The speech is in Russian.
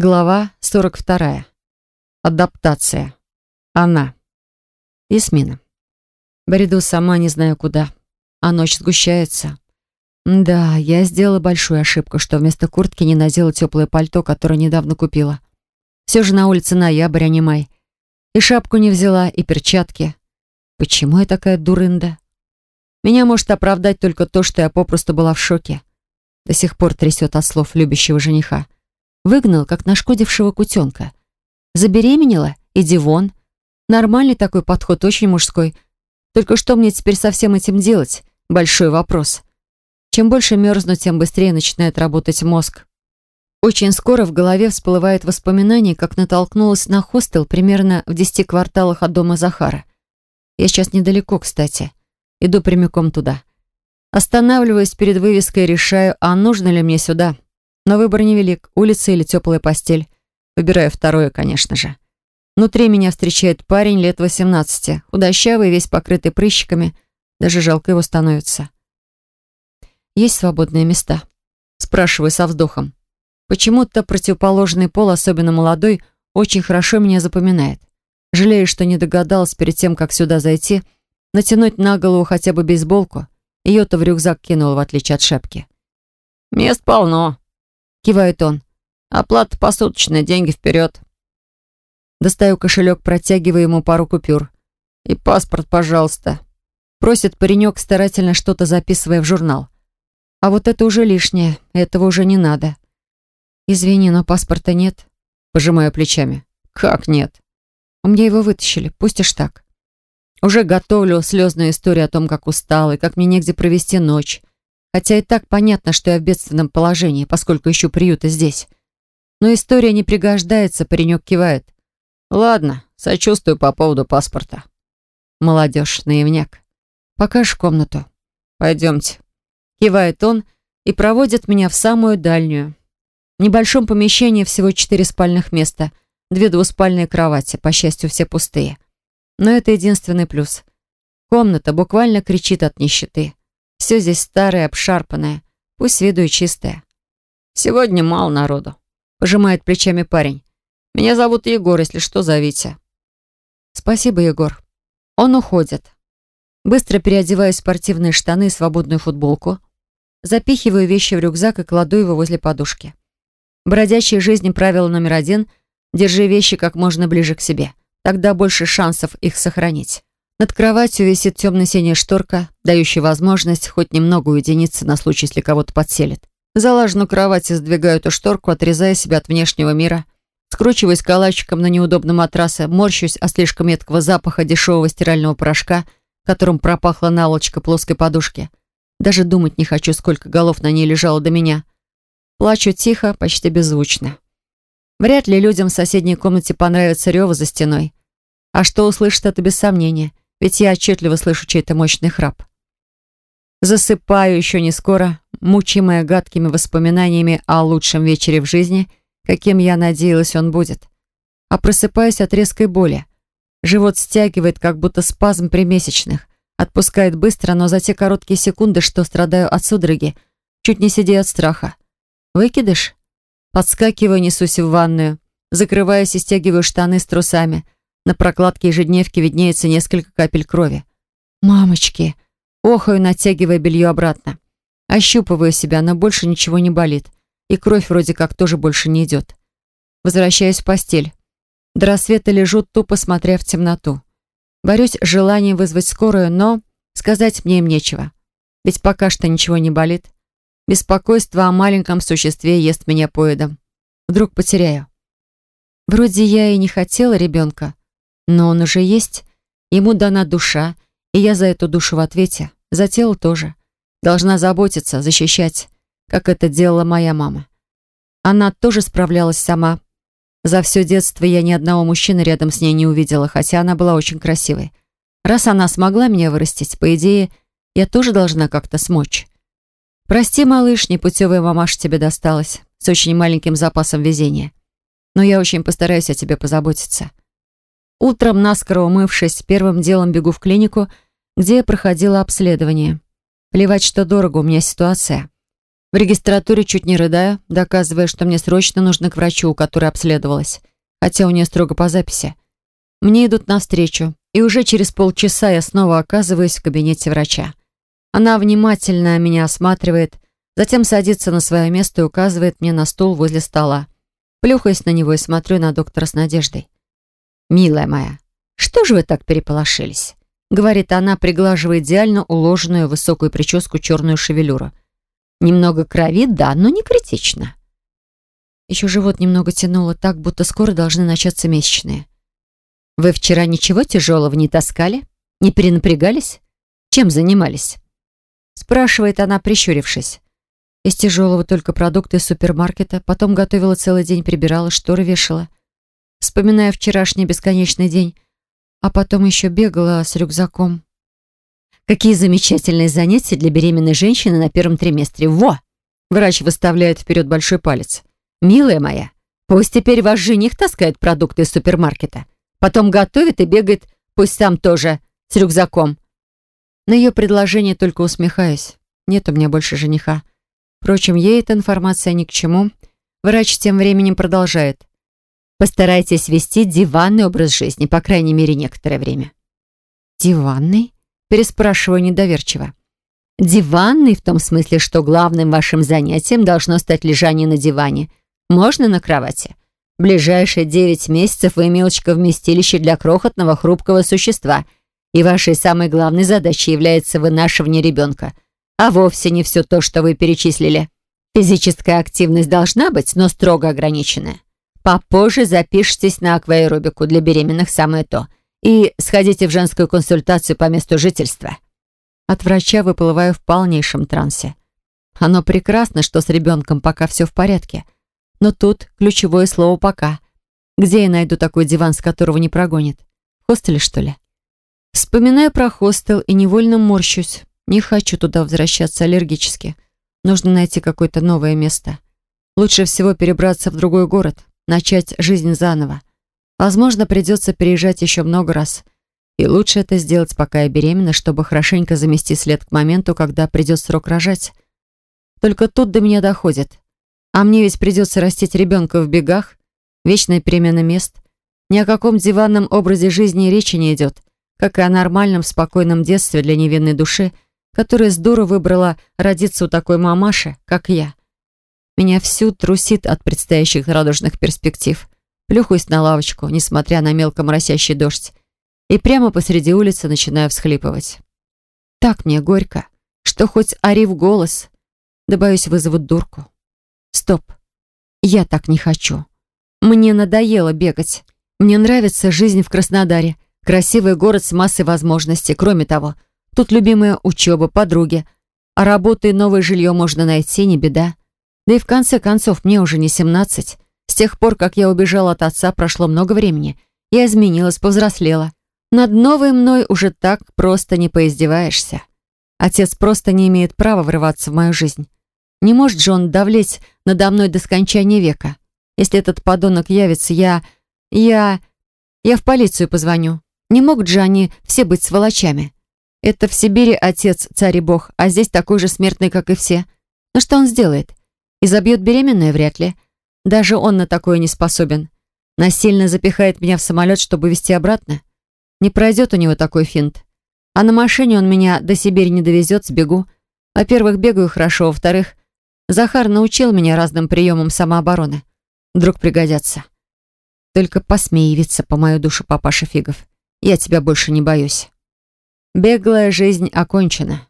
Глава 42. Адаптация. Она. Ясмина. Бреду сама не знаю куда, а ночь сгущается. Да, я сделала большую ошибку, что вместо куртки не надела теплое пальто, которое недавно купила. Все же на улице ноябрь, а не май. И шапку не взяла, и перчатки. Почему я такая дурында? Меня может оправдать только то, что я попросту была в шоке. До сих пор трясет от слов любящего жениха. Выгнал, как нашкодившего кутенка. Забеременела? Иди вон. Нормальный такой подход, очень мужской. Только что мне теперь со всем этим делать? Большой вопрос. Чем больше мерзну, тем быстрее начинает работать мозг. Очень скоро в голове всплывает воспоминание, как натолкнулась на хостел примерно в десяти кварталах от дома Захара. Я сейчас недалеко, кстати. Иду прямиком туда. Останавливаюсь перед вывеской и решаю, а нужно ли мне сюда. Но выбор невелик, улица или теплая постель. Выбираю второе, конечно же. Внутри меня встречает парень лет 18, худощавый, весь покрытый прыщиками. Даже жалко его становится. «Есть свободные места?» Спрашиваю со вздохом. Почему-то противоположный пол, особенно молодой, очень хорошо меня запоминает. Жалею, что не догадалась перед тем, как сюда зайти, натянуть на голову хотя бы бейсболку. Ее-то в рюкзак кинула, в отличие от шапки. «Мест полно», Кивает он. Оплата посуточная, деньги вперед. Достаю кошелек, протягиваю ему пару купюр. И паспорт, пожалуйста. Просит паренек, старательно что-то записывая в журнал. А вот это уже лишнее, этого уже не надо. Извини, но паспорта нет. Пожимаю плечами. Как нет? У меня его вытащили, пустишь так. Уже готовлю слезную историю о том, как устал и как мне негде провести ночь. Хотя и так понятно, что я в бедственном положении, поскольку ищу приюта здесь. Но история не пригождается, паренек кивает. Ладно, сочувствую по поводу паспорта. Молодежь, наивняк. Покажешь комнату? Пойдемте. Кивает он и проводит меня в самую дальнюю. В небольшом помещении всего четыре спальных места, две двуспальные кровати, по счастью, все пустые. Но это единственный плюс. Комната буквально кричит от нищеты. Все здесь старое, обшарпанное, пусть с виду и чистое. «Сегодня мало народу», — пожимает плечами парень. «Меня зовут Егор, если что, зовите». «Спасибо, Егор». Он уходит. Быстро переодеваю спортивные штаны и свободную футболку. Запихиваю вещи в рюкзак и кладу его возле подушки. Бродячей жизни правило номер один — держи вещи как можно ближе к себе. Тогда больше шансов их сохранить. Над кроватью висит темно-синяя шторка, дающая возможность хоть немного уединиться на случай, если кого-то подселит. Залаженную кровать и сдвигаю эту шторку, отрезая себя от внешнего мира. Скручиваясь калачиком на неудобном матрасе, морщусь от слишком едкого запаха дешевого стирального порошка, которым пропахла наволочка плоской подушки. Даже думать не хочу, сколько голов на ней лежало до меня. Плачу тихо, почти беззвучно. Вряд ли людям в соседней комнате понравится рева за стеной. А что услышат, это без сомнения ведь я отчетливо слышу чей-то мощный храп. Засыпаю еще не скоро, мучимая гадкими воспоминаниями о лучшем вечере в жизни, каким я надеялась он будет. А просыпаюсь от резкой боли. Живот стягивает, как будто спазм примесячных. Отпускает быстро, но за те короткие секунды, что страдаю от судороги, чуть не сидя от страха. Выкидыш? Подскакиваю, несусь в ванную. Закрываюсь и стягиваю штаны с трусами — на прокладке ежедневки виднеется несколько капель крови. «Мамочки!» Охаю, натягивая белье обратно. Ощупываю себя, но больше ничего не болит. И кровь вроде как тоже больше не идет. Возвращаюсь в постель. До рассвета лежу, тупо смотря в темноту. Борюсь с желанием вызвать скорую, но сказать мне им нечего. Ведь пока что ничего не болит. Беспокойство о маленьком существе ест меня поедом. Вдруг потеряю. Вроде я и не хотела ребенка, но он уже есть. Ему дана душа, и я за эту душу в ответе. За тело тоже. Должна заботиться, защищать, как это делала моя мама. Она тоже справлялась сама. За все детство я ни одного мужчины рядом с ней не увидела, хотя она была очень красивой. Раз она смогла меня вырастить, по идее, я тоже должна как-то смочь. Прости, малыш, непутевая мамаша тебе досталась, с очень маленьким запасом везения. Но я очень постараюсь о тебе позаботиться. Утром, наскоро умывшись, первым делом бегу в клинику, где я проходила обследование. Плевать, что дорого, у меня ситуация. В регистратуре чуть не рыдаю, доказывая, что мне срочно нужно к врачу, у которой обследовалась. Хотя у нее строго по записи. Мне идут навстречу, и уже через полчаса я снова оказываюсь в кабинете врача. Она внимательно меня осматривает, затем садится на свое место и указывает мне на стул возле стола. Плюхаюсь на него и смотрю на доктора с надеждой. «Милая моя, что же вы так переполошились?» Говорит она, приглаживая идеально уложенную высокую прическу черную шевелюру. «Немного крови, да, но не критично». Еще живот немного тянуло так, будто скоро должны начаться месячные. «Вы вчера ничего тяжелого не таскали? Не перенапрягались? Чем занимались?» Спрашивает она, прищурившись. Из тяжелого только продукты из супермаркета, потом готовила целый день, прибирала, шторы вешала. Вспоминая вчерашний бесконечный день, а потом еще бегала с рюкзаком. Какие замечательные занятия для беременной женщины на первом триместре. Во! Врач выставляет вперед большой палец. Милая моя, пусть теперь ваш жених таскает продукты из супермаркета. Потом готовит и бегает, пусть сам тоже, с рюкзаком. На ее предложение только усмехаюсь. Нет у меня больше жениха. Впрочем, ей эта информация ни к чему. Врач тем временем продолжает. Постарайтесь вести диванный образ жизни, по крайней мере, некоторое время. Диванный? Переспрашиваю недоверчиво. Диванный в том смысле, что главным вашим занятием должно стать лежание на диване. Можно на кровати. ближайшие девять месяцев вы, милочка, вместилище для крохотного хрупкого существа — и вашей самой главной задачей является вынашивание ребенка, а вовсе не все то, что вы перечислили. Физическая активность должна быть, но строго ограниченная. Попозже запишитесь на акваэробику для беременных самое то. И сходите в женскую консультацию по месту жительства. От врача выплываю в полнейшем трансе. Оно прекрасно, что с ребенком пока все в порядке. Но тут ключевое слово «пока». Где я найду такой диван, с которого не прогонит? В хостеле, что ли? Вспоминаю про хостел и невольно морщусь. Не хочу туда возвращаться аллергически. Нужно найти какое-то новое место. Лучше всего перебраться в другой город, начать жизнь заново. Возможно, придется переезжать еще много раз. И лучше это сделать, пока я беременна, чтобы хорошенько замести след к моменту, когда придет срок рожать. Только тут до меня доходит. А мне ведь придется растить ребенка в бегах, вечная перемена мест. Ни о каком диванном образе жизни речи не идет как и о нормальном, спокойном детстве для невинной души, которая с дуру выбрала родиться у такой мамаши, как я. Меня всю трусит от предстоящих радужных перспектив. Плюхаюсь на лавочку, несмотря на мелко моросящий дождь, и прямо посреди улицы начинаю всхлипывать. Так мне горько, что хоть ори в голос, да боюсь вызовут дурку. Стоп, я так не хочу. Мне надоело бегать. Мне нравится жизнь в Краснодаре — Красивый город с массой возможностей. Кроме того, тут любимая учеба, подруги. А работу и новое жилье можно найти, не беда. Да и в конце концов, мне уже не 17. С тех пор, как я убежала от отца, прошло много времени. Я изменилась, повзрослела. Над новой мной уже так просто не поиздеваешься. Отец просто не имеет права врываться в мою жизнь. Не может же он давлеть надо мной до скончания века. Если этот подонок явится, я... я... я в полицию позвоню. Не могут же они все быть сволочами. Это в Сибири отец, царь и бог, а здесь такой же смертный, как и все. Но что он сделает? Изобьет беременную вряд ли. Даже он на такое не способен. Насильно запихает меня в самолет, чтобы везти обратно. Не пройдет у него такой финт. А на машине он меня до Сибири не довезет, сбегу. Во-первых, бегаю хорошо, во-вторых, Захар научил меня разным приемам самообороны. Вдруг пригодятся. Только посмей по мою душу, папаша Фигов. Я тебя больше не боюсь. Беглая жизнь окончена.